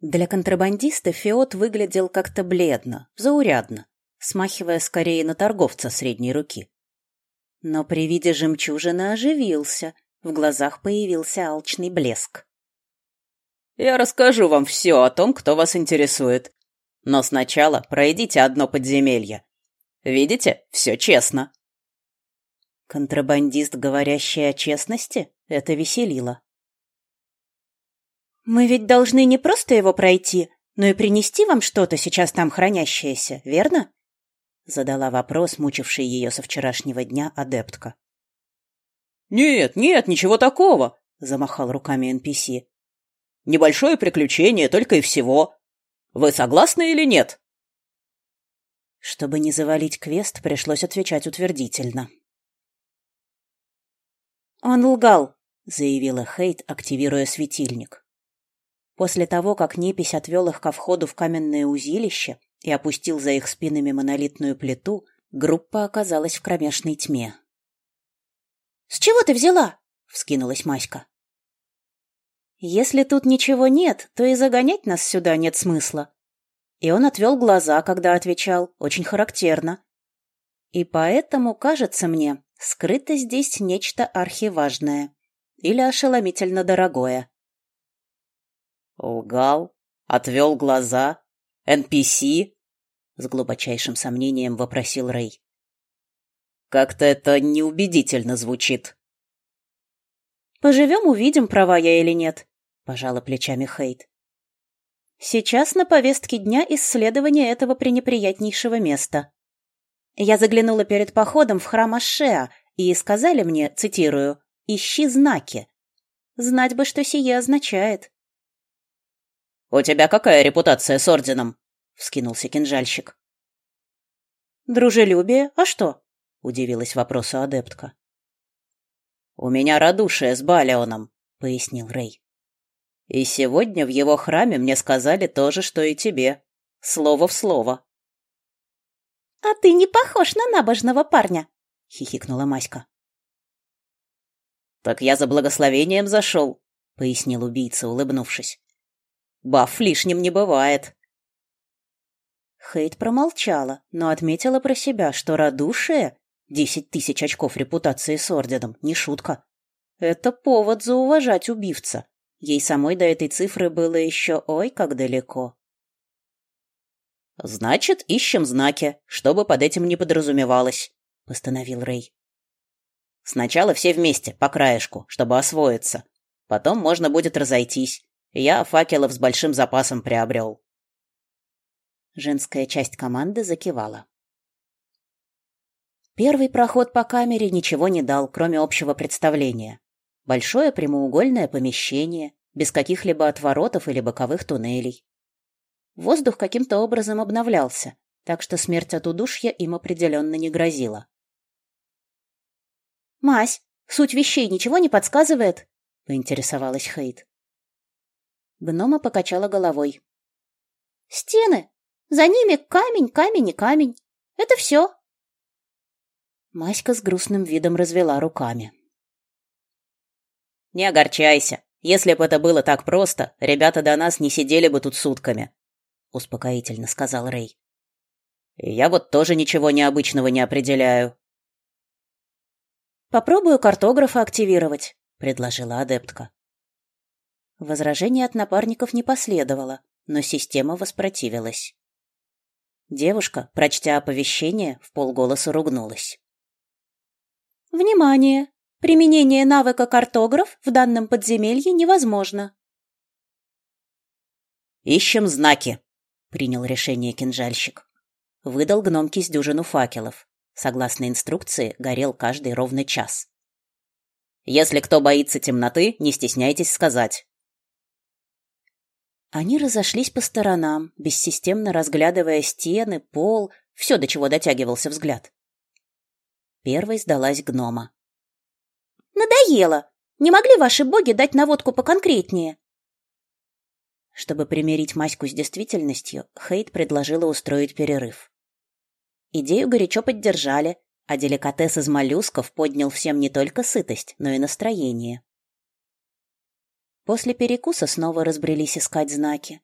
Для контрабандиста Феод выглядел как-то бледно, заурядно, смахивая скорее на торговца средней руки. Но при виде жемчужины оживился, в глазах появился алчный блеск. «Я расскажу вам все о том, кто вас интересует. Но сначала пройдите одно подземелье. Видите, все честно». Контрабандист, говорящий о честности, это веселило. «Мы ведь должны не просто его пройти, но и принести вам что-то сейчас там хранящееся, верно?» Задала вопрос, мучивший ее со вчерашнего дня адептка. «Нет, нет, ничего такого!» — замахал руками NPC. «Небольшое приключение только и всего. Вы согласны или нет?» Чтобы не завалить квест, пришлось отвечать утвердительно. «Он лгал», — заявила Хейт, активируя светильник. После того, как Непись отвел их ко входу в каменное узилище и опустил за их спинами монолитную плиту, группа оказалась в кромешной тьме. «С чего ты взяла?» — вскинулась Маська. «Если тут ничего нет, то и загонять нас сюда нет смысла». И он отвел глаза, когда отвечал, очень характерно. И поэтому, кажется мне, скрыто здесь нечто архиважное или ошеломительно дорогое. Лгал, отвел глаза, NPC? С глубочайшим сомнением вопросил Рэй. Как-то это неубедительно звучит. Поживем, увидим, права я или нет, пожала плечами Хейт. Сейчас на повестке дня исследование этого пренеприятнейшего места. Я заглянула перед походом в храм Ашеа, и сказали мне, цитирую, «Ищи знаки». Знать бы, что сие означает. «У тебя какая репутация с орденом?» — вскинулся кинжальщик. «Дружелюбие? А что?» — удивилась вопросу адептка. «У меня радушие с Балеоном», — пояснил Рэй. «И сегодня в его храме мне сказали то же, что и тебе. Слово в слово». «А ты не похож на набожного парня», — хихикнула Маська. «Так я за благословением зашел», — пояснил убийца, улыбнувшись. Баф лишним не бывает. Хейт промолчала, но отметила про себя, что радушие — десять тысяч очков репутации с орденом, не шутка. Это повод зауважать убивца. Ей самой до этой цифры было еще ой как далеко. «Значит, ищем знаки, чтобы под этим не подразумевалось», — постановил Рэй. «Сначала все вместе, по краешку, чтобы освоиться. Потом можно будет разойтись. Я факелов с большим запасом приобрел. Женская часть команды закивала. Первый проход по камере ничего не дал, кроме общего представления. Большое прямоугольное помещение, без каких-либо отворотов или боковых туннелей. Воздух каким-то образом обновлялся, так что смерть от удушья им определенно не грозила. «Мась, суть вещей ничего не подсказывает?» — поинтересовалась Хейт. Гнома покачала головой. «Стены! За ними камень, камень и камень. Это все!» Маська с грустным видом развела руками. «Не огорчайся. Если бы это было так просто, ребята до нас не сидели бы тут сутками», — успокоительно сказал Рэй. «Я вот тоже ничего необычного не определяю». «Попробую картографа активировать», — предложила адептка. Возражений от напарников не последовало, но система воспротивилась. Девушка, прочтя оповещение, в полголоса ругнулась. «Внимание! Применение навыка картограф в данном подземелье невозможно». «Ищем знаки», — принял решение кинжальщик. Выдал гном с дюжину факелов. Согласно инструкции, горел каждый ровно час. «Если кто боится темноты, не стесняйтесь сказать. Они разошлись по сторонам, бессистемно разглядывая стены, пол, все, до чего дотягивался взгляд. Первой сдалась гнома. «Надоело! Не могли ваши боги дать наводку поконкретнее?» Чтобы примирить Маську с действительностью, Хейт предложила устроить перерыв. Идею горячо поддержали, а деликатес из моллюсков поднял всем не только сытость, но и настроение. После перекуса снова разбрелись искать знаки.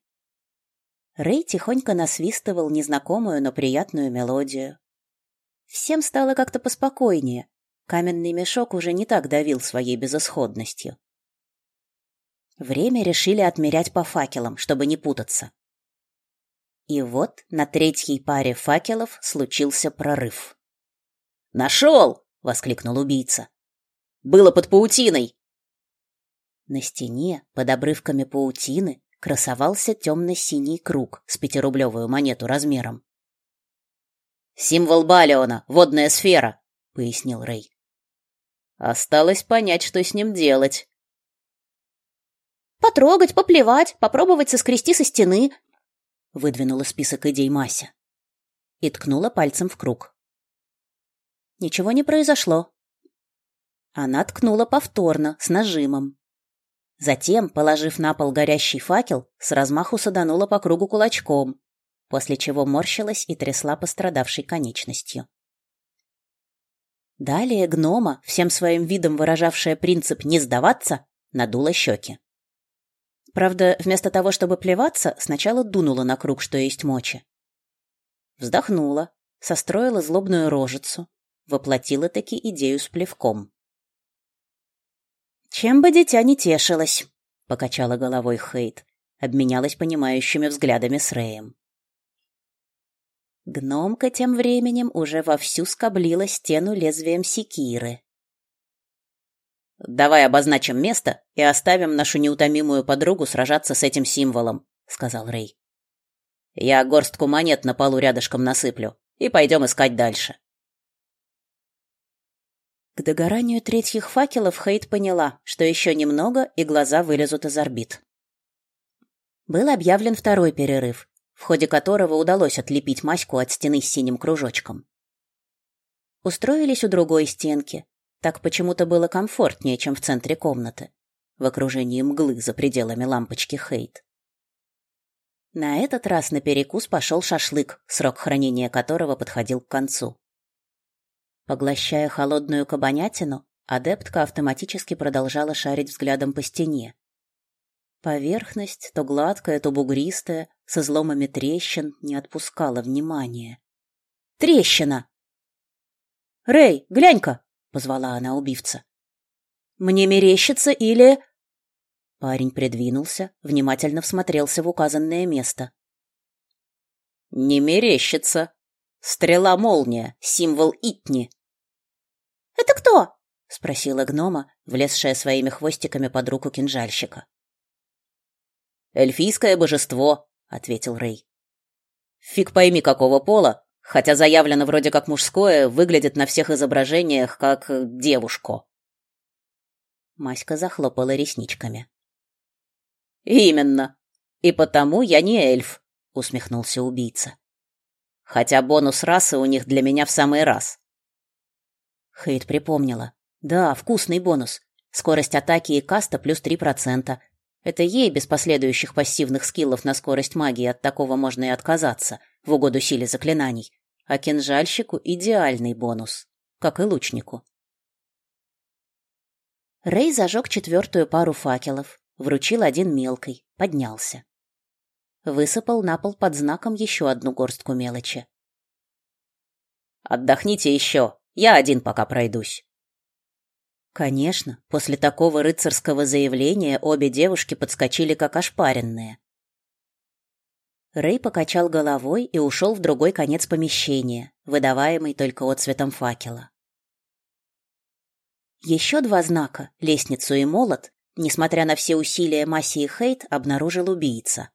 Рэй тихонько насвистывал незнакомую, но приятную мелодию. Всем стало как-то поспокойнее. Каменный мешок уже не так давил своей безысходностью. Время решили отмерять по факелам, чтобы не путаться. И вот на третьей паре факелов случился прорыв. «Нашел!» — воскликнул убийца. «Было под паутиной!» На стене, под обрывками паутины, красовался темно-синий круг с пятирублевую монету размером. «Символ Балиона, водная сфера», — пояснил Рэй. «Осталось понять, что с ним делать». «Потрогать, поплевать, попробовать соскрести со стены», — выдвинула список идей Мася. И ткнула пальцем в круг. Ничего не произошло. Она ткнула повторно, с нажимом. Затем, положив на пол горящий факел, с размаху саданула по кругу кулачком, после чего морщилась и трясла пострадавшей конечностью. Далее гнома, всем своим видом выражавшая принцип «не сдаваться», надула щеки. Правда, вместо того, чтобы плеваться, сначала дунула на круг, что есть мочи. Вздохнула, состроила злобную рожицу, воплотила таки идею с плевком. «Чем бы дитя не тешилось», — покачала головой Хейт, обменялась понимающими взглядами с Рэем. Гномка тем временем уже вовсю скоблила стену лезвием секиры. «Давай обозначим место и оставим нашу неутомимую подругу сражаться с этим символом», — сказал Рэй. «Я горстку монет на полу рядышком насыплю, и пойдем искать дальше». К догоранию третьих факелов Хейт поняла, что еще немного, и глаза вылезут из орбит. Был объявлен второй перерыв, в ходе которого удалось отлепить Маську от стены с синим кружочком. Устроились у другой стенки. Так почему-то было комфортнее, чем в центре комнаты, в окружении мглы за пределами лампочки Хейт. На этот раз на перекус пошел шашлык, срок хранения которого подходил к концу. Поглощая холодную кабанятину, адептка автоматически продолжала шарить взглядом по стене. Поверхность, то гладкая, то бугристая, с изломами трещин, не отпускала внимания. «Трещина!» «Рэй, глянь-ка!» — позвала она убивца. «Мне мерещится или...» Парень придвинулся, внимательно всмотрелся в указанное место. «Не мерещится. Стрела-молния, символ Итни. «Это кто?» — спросила гнома, влезшая своими хвостиками под руку кинжальщика. «Эльфийское божество», — ответил Рэй. «Фиг пойми, какого пола, хотя заявлено вроде как мужское, выглядит на всех изображениях как девушка». Маська захлопала ресничками. «Именно. И потому я не эльф», — усмехнулся убийца. «Хотя бонус расы у них для меня в самый раз. Хейт припомнила. Да, вкусный бонус. Скорость атаки и каста плюс 3%. Это ей без последующих пассивных скиллов на скорость магии от такого можно и отказаться, в угоду силе заклинаний. А кинжальщику идеальный бонус, как и лучнику. Рэй зажег четвертую пару факелов, вручил один мелкой, поднялся. Высыпал на пол под знаком еще одну горстку мелочи. «Отдохните еще», я один пока пройдусь. Конечно, после такого рыцарского заявления обе девушки подскочили как ошпаренные. Рэй покачал головой и ушел в другой конец помещения, выдаваемый только отсветом факела. Еще два знака, лестницу и молот, несмотря на все усилия Масси и Хейт, обнаружил убийца.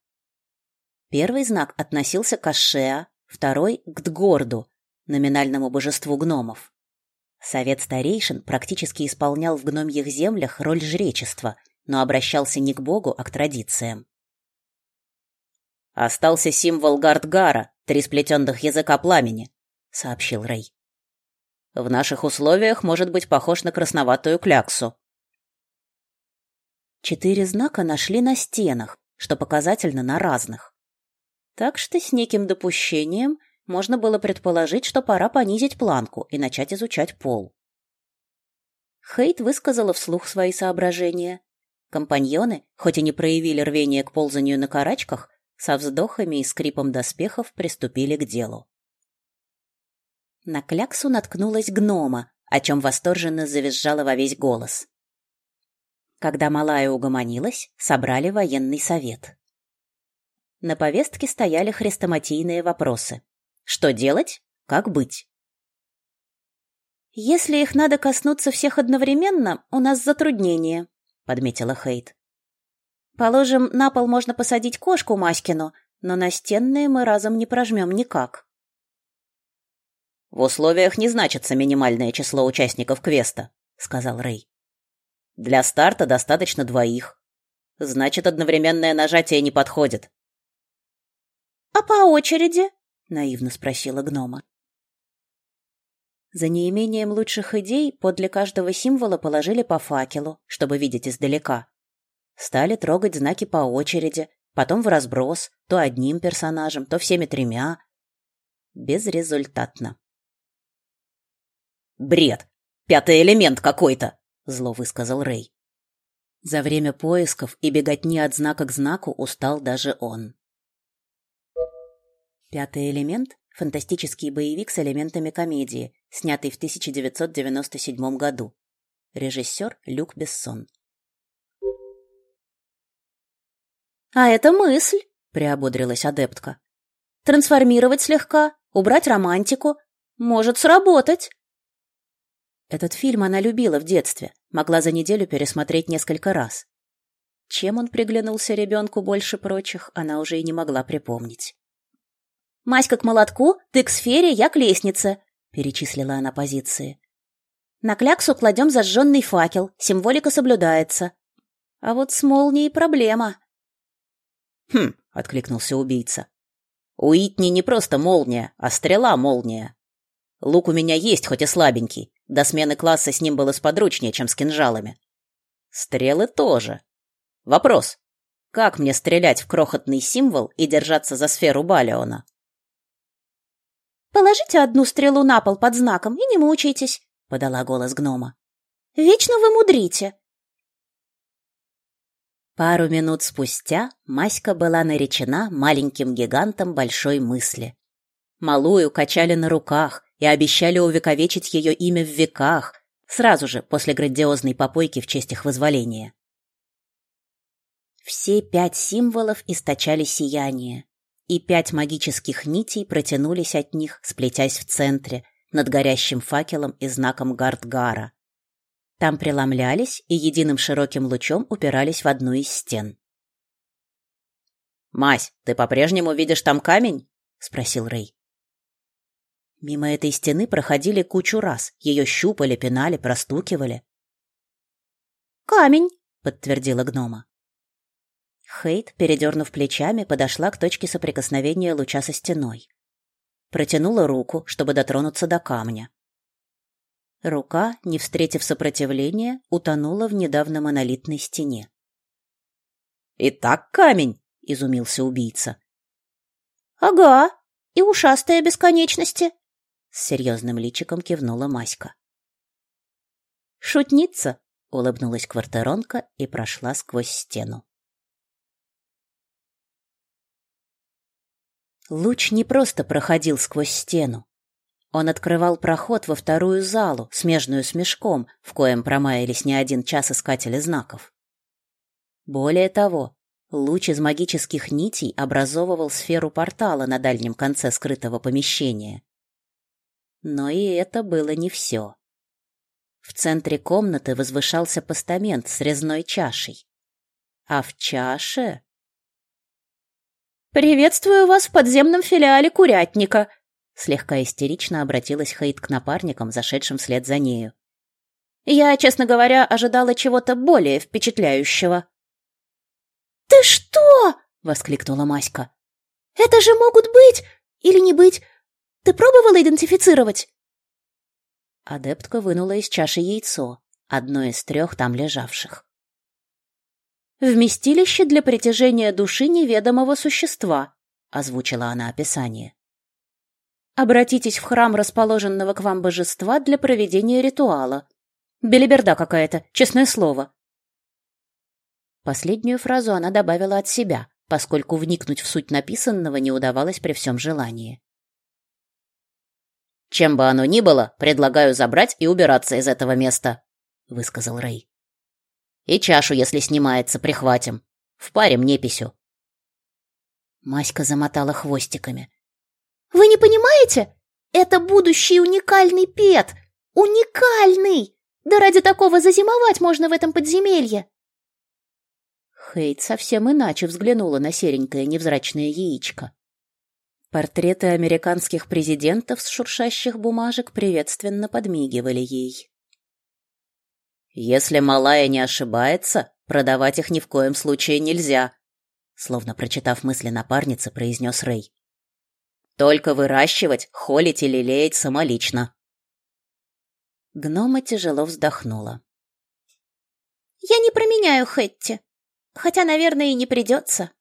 Первый знак относился к Ашеа, второй — к Дгорду, номинальному божеству гномов. Совет старейшин практически исполнял в гномьих землях роль жречества, но обращался не к богу, а к традициям. «Остался символ Гардгара, три сплетенных языка пламени», — сообщил Рэй. «В наших условиях может быть похож на красноватую кляксу». Четыре знака нашли на стенах, что показательно на разных. Так что с неким допущением — можно было предположить, что пора понизить планку и начать изучать пол. Хейт высказала вслух свои соображения. Компаньоны, хоть и не проявили рвения к ползанию на карачках, со вздохами и скрипом доспехов приступили к делу. На кляксу наткнулась гнома, о чем восторженно завизжала во весь голос. Когда малая угомонилась, собрали военный совет. На повестке стояли хрестоматийные вопросы. Что делать? Как быть? «Если их надо коснуться всех одновременно, у нас затруднение», — подметила Хейт. «Положим, на пол можно посадить кошку Маськину, но настенные мы разом не прожмем никак». В условиях не значится минимальное число участников квеста, сказал Рэй. Для старта достаточно двоих. Значит, одновременное нажатие не подходит. А по очереди? наивно спросила гнома. За неимением лучших идей подле каждого символа положили по факелу, чтобы видеть издалека. Стали трогать знаки по очереди, потом в разброс, то одним персонажем, то всеми тремя. Безрезультатно. Бред. Пятый элемент какой-то, зло высказал Рэй. За время поисков и беготни от знака к знаку устал даже он. Пятый элемент фантастический боевик с элементами комедии, снятый в 1997 году. Режиссер Люк Бессон. А это мысль, приободрилась адептка. Трансформировать слегка, убрать романтику, может сработать. Этот фильм она любила в детстве, могла за неделю пересмотреть несколько раз. Чем он приглянулся ребенку больше прочих, она уже и не могла припомнить. «Маська к молотку, ты к сфере, я к лестнице», — перечислила она позиции. «На кляксу кладем зажженный факел, символика соблюдается. А вот с молнией проблема». «Хм», — откликнулся убийца. «У Итни не просто молния, а стрела-молния. Лук у меня есть, хоть и слабенький, до смены класса с ним было сподручнее, чем с кинжалами. Стрелы тоже. Вопрос. Как мне стрелять в крохотный символ и держаться за сферу Балиона? «Положите одну стрелу на пол под знаком и не мучайтесь», — подала голос гнома. «Вечно вы мудрите». Пару минут спустя Маська была наречена маленьким гигантом большой мысли. Малую качали на руках, и обещали увековечить ее имя в веках, сразу же после грандиозной попойки в честь их вызволения. Все пять символов источали сияние, и пять магических нитей протянулись от них, сплетясь в центре, над горящим факелом и знаком Гардгара. Там преломлялись и единым широким лучом упирались в одну из стен. «Мась, ты по-прежнему видишь там камень?» — спросил Рэй. Мимо этой стены проходили кучу раз, ее щупали, пинали, простукивали. «Камень», — подтвердила гнома. Хейт, передернув плечами, подошла к точке соприкосновения луча со стеной. Протянула руку, чтобы дотронуться до камня. Рука, не встретив сопротивления, утонула в недавно монолитной стене. «И так камень!» — изумился убийца. «Ага, и ушастая бесконечности», с серьезным личиком кивнула Маська. «Шутница!» — улыбнулась квартиронка и прошла сквозь стену. Луч не просто проходил сквозь стену. Он открывал проход во вторую залу, смежную с мешком, в коем промаялись не один час искатели знаков. Более того, луч из магических нитей образовывал сферу портала на дальнем конце скрытого помещения. Но и это было не все. В центре комнаты возвышался постамент с резной чашей. А в чаше... «Приветствую вас в подземном филиале Курятника!» Слегка истерично обратилась Хейт к напарникам, зашедшим вслед за нею. «Я, честно говоря, ожидала чего-то более впечатляющего». «Ты что?» — воскликнула Маська. «Это же могут быть или не быть ты пробовала идентифицировать?» Адептка вынула из чаши яйцо, одно из трех там лежавших. «Вместилище для притяжения души неведомого существа», — озвучила она описание. «Обратитесь в храм расположенного к вам божества для проведения ритуала. Белиберда какая-то, честное слово». Последнюю фразу она добавила от себя, поскольку вникнуть в суть написанного не удавалось при всем желании. «Чем бы оно ни было, предлагаю забрать и убираться из этого места», — высказал Рэй. «И чашу, если снимается, прихватим. В паре мне писю». Маська замотала хвостиками. «Вы не понимаете? Это будущий уникальный пет! Уникальный! Да ради такого зазимовать можно в этом подземелье!» Хейт совсем иначе взглянула на серенькое невзрачное яичко. Портреты американских президентов с шуршащих бумажек приветственно подмигивали ей. «Если малая не ошибается, продавать их ни в коем случае нельзя», словно прочитав мысли напарницы, произнес Рэй. «Только выращивать, холить и лелеять самолично». Гнома тяжело вздохнула. «Я не променяю Хэтти. Хотя, наверное, и не придется.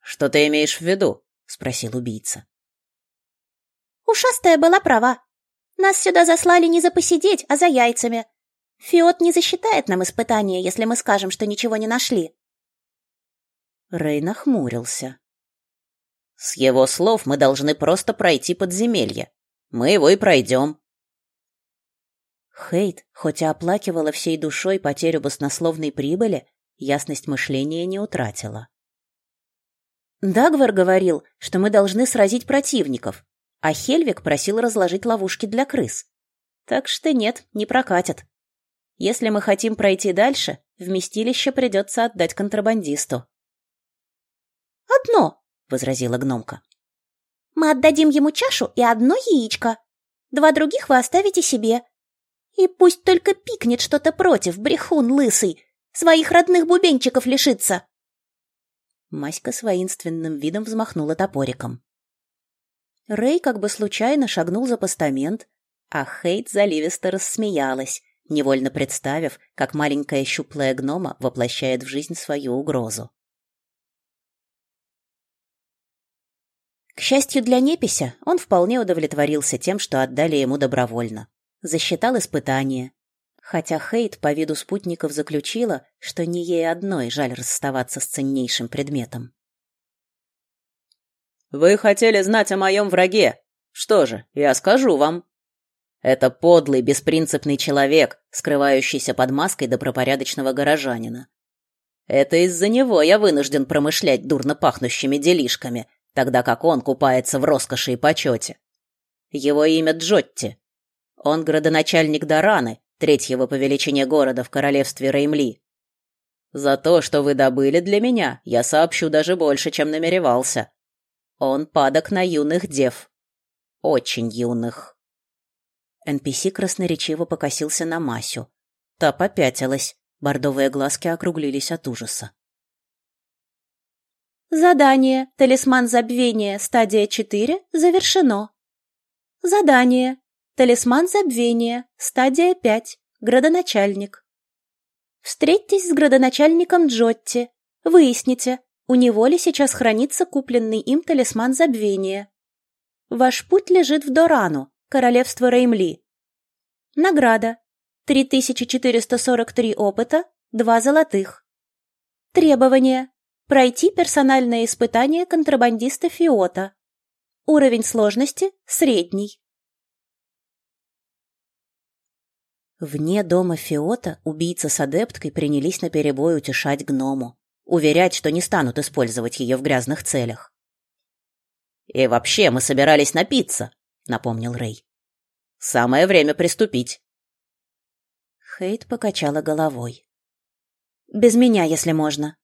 Что ты имеешь в виду? спросил убийца. Ушастая была права. Нас сюда заслали не за посидеть, а за яйцами. Фиот не засчитает нам испытания, если мы скажем, что ничего не нашли. Рей нахмурился. С его слов мы должны просто пройти подземелье. Мы его и пройдем. Хейт, хоть и оплакивала всей душой потерю баснословной прибыли, ясность мышления не утратила. Дагвар говорил, что мы должны сразить противников, а Хельвик просил разложить ловушки для крыс. Так что нет, не прокатит. Если мы хотим пройти дальше, вместилище придется отдать контрабандисту. «Одно», — возразила гномка. «Мы отдадим ему чашу и одно яичко. Два других вы оставите себе. И пусть только пикнет что-то против, брехун лысый, Своих родных бубенчиков лишиться!» Маська с воинственным видом взмахнула топориком. Рэй как бы случайно шагнул за постамент, а Хейт заливисто рассмеялась, невольно представив, как маленькая щуплая гнома воплощает в жизнь свою угрозу. К счастью для Непися, он вполне удовлетворился тем, что отдали ему добровольно. Засчитал испытание, хотя Хейт по виду спутников заключила, что не ей одной жаль расставаться с ценнейшим предметом. «Вы хотели знать о моем враге? Что же, я скажу вам. Это подлый, беспринципный человек, скрывающийся под маской добропорядочного горожанина. Это из-за него я вынужден промышлять дурно пахнущими делишками, тогда как он купается в роскоши и почете. Его имя Джотти. Он градоначальник Дараны третьего по величине города в королевстве Реймли. За то, что вы добыли для меня, я сообщу даже больше, чем намеревался. Он падок на юных дев. Очень юных. NPC красноречиво покосился на Масю. Та попятилась. Бордовые глазки округлились от ужаса. Задание «Талисман забвения. Стадия 4» завершено. Задание Талисман забвения. Стадия 5. Градоначальник. Встретьтесь с градоначальником Джотти. Выясните, у него ли сейчас хранится купленный им талисман забвения. Ваш путь лежит в Дорану, королевство Реймли. Награда. 3443 опыта, 2 золотых. Требования. Пройти персональное испытание контрабандиста Фиота. Уровень сложности – средний. Вне дома Фиота убийца с адепткой принялись наперебой утешать гному, уверять, что не станут использовать ее в грязных целях. «И вообще мы собирались напиться», — напомнил Рэй. «Самое время приступить». Хейт покачала головой. «Без меня, если можно.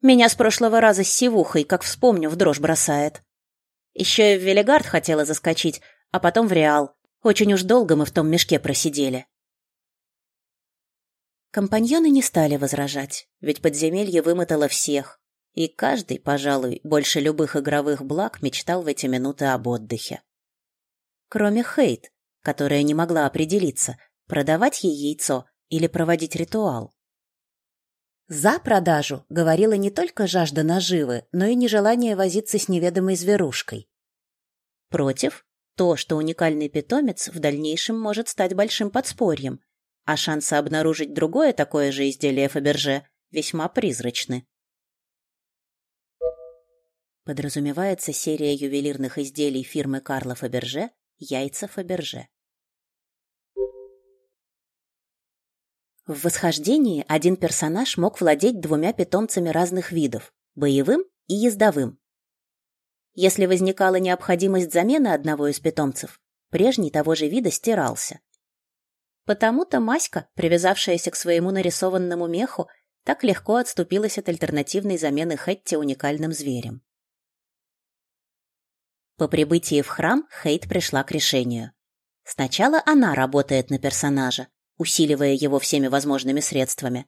Меня с прошлого раза с сивухой, как вспомню, в дрожь бросает. Еще и в Велигард хотела заскочить, а потом в Реал. Очень уж долго мы в том мешке просидели». Компаньоны не стали возражать, ведь подземелье вымотало всех, и каждый, пожалуй, больше любых игровых благ мечтал в эти минуты об отдыхе. Кроме Хейт, которая не могла определиться, продавать ей яйцо или проводить ритуал. За продажу говорила не только жажда наживы, но и нежелание возиться с неведомой зверушкой. Против – то, что уникальный питомец в дальнейшем может стать большим подспорьем – а шансы обнаружить другое такое же изделие Фаберже весьма призрачны. подразумевается серия ювелирных изделий фирмы Карла Фаберже «Яйца Фаберже». В восхождении один персонаж мог владеть двумя питомцами разных видов – боевым и ездовым. Если возникала необходимость замены одного из питомцев, прежний того же вида стирался. Потому-то Маська, привязавшаяся к своему нарисованному меху, так легко отступилась от альтернативной замены Хэтти уникальным зверем. По прибытии в храм Хейт пришла к решению. Сначала она работает на персонажа, усиливая его всеми возможными средствами,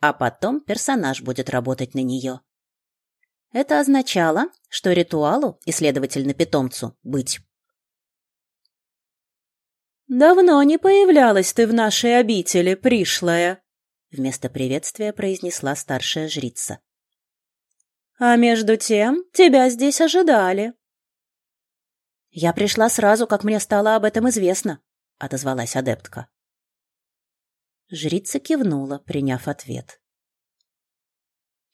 а потом персонаж будет работать на нее. Это означало, что ритуалу, и, следовательно, питомцу, быть. «Давно не появлялась ты в нашей обители, пришлая», — вместо приветствия произнесла старшая жрица. «А между тем тебя здесь ожидали». «Я пришла сразу, как мне стало об этом известно», — отозвалась адептка. Жрица кивнула, приняв ответ.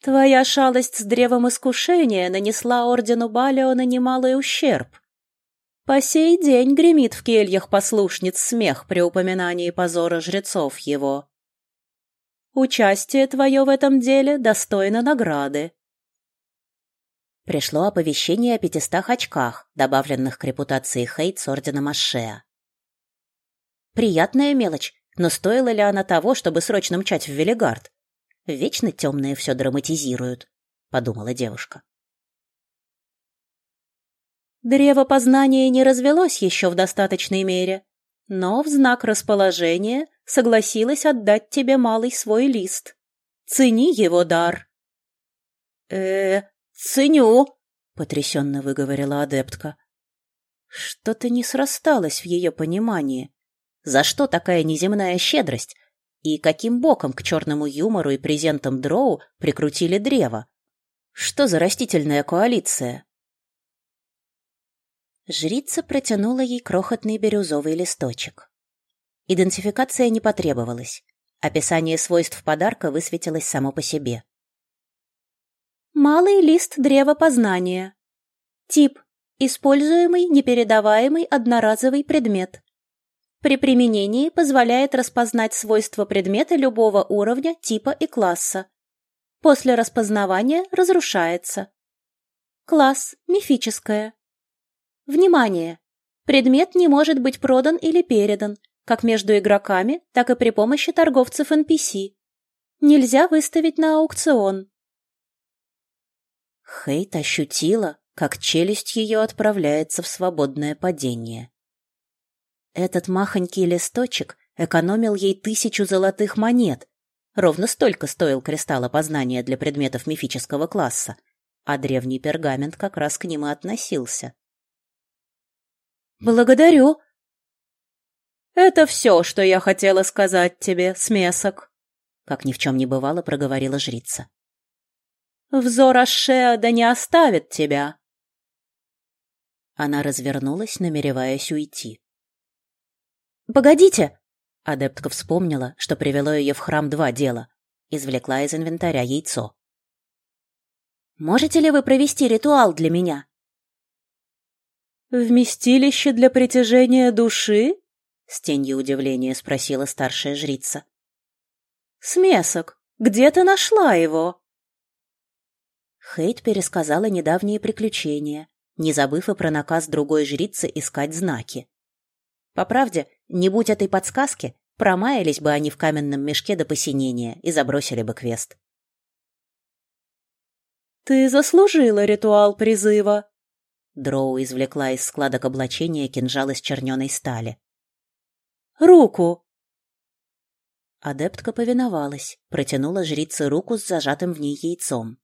«Твоя шалость с древом искушения нанесла ордену Балиона немалый ущерб. По сей день гремит в кельях послушниц смех при упоминании позора жрецов его. Участие твое в этом деле достойно награды». Пришло оповещение о пятистах очках, добавленных к репутации Хейт с орденом Ашеа. Приятная мелочь, но стоило ли она того, чтобы срочно мчать в Велигард? Вечно темные все драматизируют, подумала девушка. Древо познания не развелось еще в достаточной мере, но в знак расположения согласилась отдать тебе малый свой лист. Цени его дар. э, -э ценю, потрясенно выговорила адептка. Что-то не срасталось в ее понимании. За что такая неземная щедрость? И каким боком к черному юмору и презентам Дроу прикрутили древо? Что за растительная коалиция? Жрица протянула ей крохотный бирюзовый листочек. Идентификация не потребовалась. Описание свойств подарка высветилось само по себе. Малый лист древа познания. Тип – используемый, непередаваемый одноразовый предмет. При применении позволяет распознать свойства предмета любого уровня, типа и класса. После распознавания разрушается. Класс – мифическое. Внимание! Предмет не может быть продан или передан, как между игроками, так и при помощи торговцев NPC. Нельзя выставить на аукцион. Хейт ощутила, как челюсть ее отправляется в свободное падение. Этот махонький листочек экономил ей тысячу золотых монет. Ровно столько стоил кристалл опознания для предметов мифического класса, а древний пергамент как раз к ним и относился. «Благодарю!» «Это все, что я хотела сказать тебе, смесок», — как ни в чем не бывало, проговорила жрица. «Взор Ашеада не оставит тебя». Она развернулась, намереваясь уйти. «Погодите!» Адептка вспомнила, что привело ее в храм два дела. Извлекла из инвентаря яйцо. «Можете ли вы провести ритуал для меня?» «Вместилище для притяжения души?» С тенью удивления спросила старшая жрица. «Смесок, где ты нашла его?» Хейт пересказала недавние приключения, не забыв и про наказ другой жрицы искать знаки. По правде, не будь этой подсказки, промаялись бы они в каменном мешке до посинения и забросили бы квест. «Ты заслужила ритуал призыва!» Дроу извлекла из складок облачения кинжал из черненой стали. «Руку!» Адептка повиновалась, протянула жрице руку с зажатым в ней яйцом.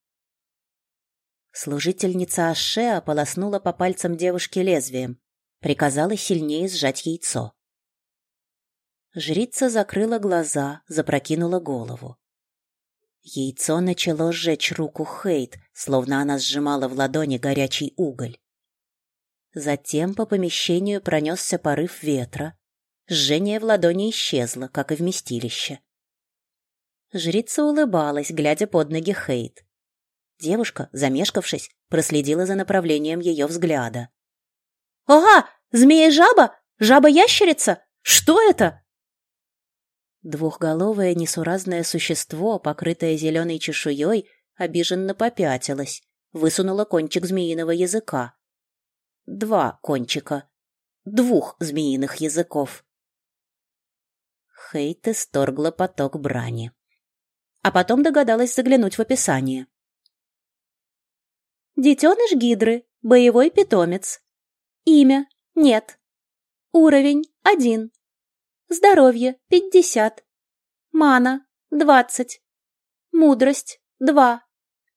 Служительница Аше ополоснула по пальцам девушки лезвием, приказала сильнее сжать яйцо. Жрица закрыла глаза, запрокинула голову. Яйцо начало сжечь руку Хейт, словно она сжимала в ладони горячий уголь. Затем по помещению пронесся порыв ветра. Жжение в ладони исчезло, как и вместилище. Жрица улыбалась, глядя под ноги Хейт. Девушка, замешкавшись, проследила за направлением ее взгляда. «Ага! Змея-жаба? Жаба-ящерица? Что это?» Двухголовое несуразное существо, покрытое зеленой чешуей, обиженно попятилось, высунуло кончик змеиного языка. Два кончика. Двух змеиных языков. Хейт исторгла поток брани. А потом догадалась заглянуть в описание. Детеныш гидры, боевой питомец. Имя – нет. Уровень – один. Здоровье – пятьдесят. Мана – двадцать. Мудрость – два.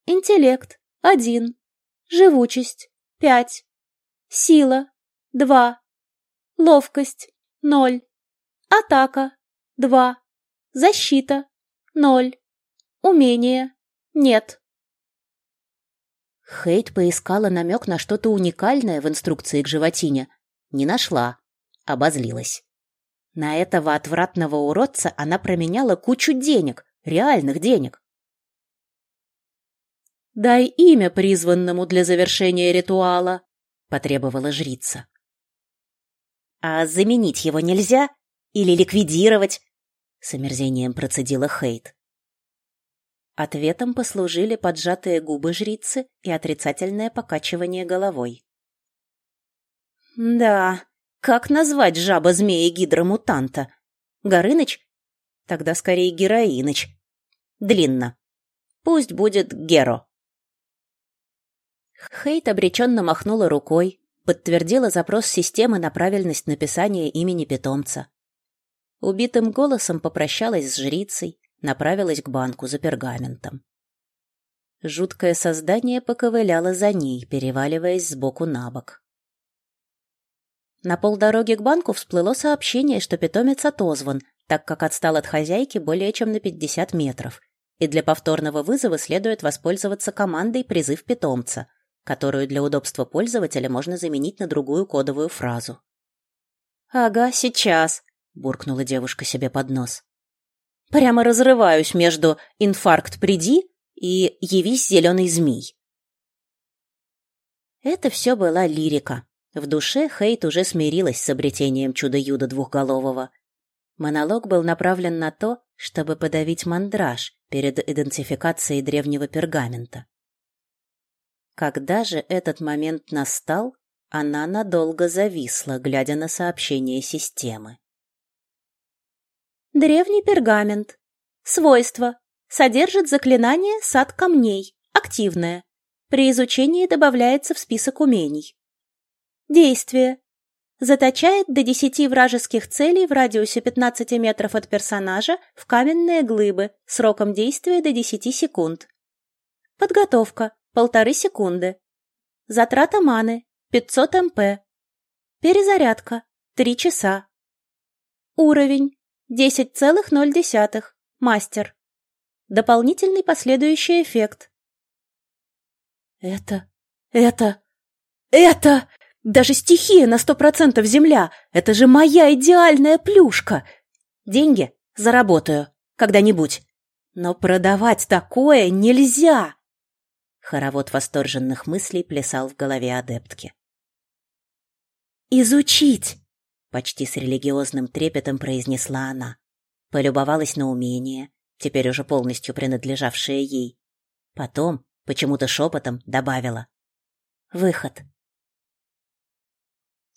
Интеллект – один. Живучесть – пять. Сила – два. Ловкость – ноль. Атака – два. Защита – ноль. Умение – нет. Хейт поискала намек на что-то уникальное в инструкции к животине. Не нашла. Обозлилась. На этого отвратного уродца она променяла кучу денег, реальных денег. «Дай имя призванному для завершения ритуала», — потребовала жрица. «А заменить его нельзя? Или ликвидировать?» — с омерзением процедила Хейт. Ответом послужили поджатые губы жрицы и отрицательное покачивание головой. «Да, как назвать жаба-змея-гидромутанта? Горыныч? Тогда скорее Героиныч. Длинно. Пусть будет Геро». Хейт обреченно махнула рукой, подтвердила запрос системы на правильность написания имени питомца. Убитым голосом попрощалась с жрицей, направилась к банку за пергаментом. Жуткое создание поковыляло за ней, переваливаясь сбоку на бок. На полдороги к банку всплыло сообщение, что питомец отозван, так как отстал от хозяйки более чем на 50 метров, и для повторного вызова следует воспользоваться командой «Призыв питомца», которую для удобства пользователя можно заменить на другую кодовую фразу. «Ага, сейчас», — буркнула девушка себе под нос. Прямо разрываюсь между «инфаркт приди» и «явись зеленый змей». Это все была лирика. В душе Хейт уже смирилась с обретением чудо-юда двухголового. Монолог был направлен на то, чтобы подавить мандраж перед идентификацией древнего пергамента. Когда же этот момент настал, она надолго зависла, глядя на сообщение системы. Древний пергамент. Свойства. Содержит заклинание «Сад камней». Активное. При изучении добавляется в список умений. Действие. Заточает до 10 вражеских целей в радиусе 15 метров от персонажа в каменные глыбы сроком действия до 10 секунд. Подготовка. Полторы секунды. Затрата маны. 500 МП. Перезарядка. 3 часа. Уровень. Десять целых ноль десятых. Мастер. Дополнительный последующий эффект. Это... это... это... Даже стихия на сто процентов земля. Это же моя идеальная плюшка. Деньги заработаю. Когда-нибудь. Но продавать такое нельзя. Хоровод восторженных мыслей плясал в голове адептки. «Изучить!» Почти с религиозным трепетом произнесла она. Полюбовалась на умение, теперь уже полностью принадлежавшее ей. Потом, почему-то шепотом, добавила. Выход.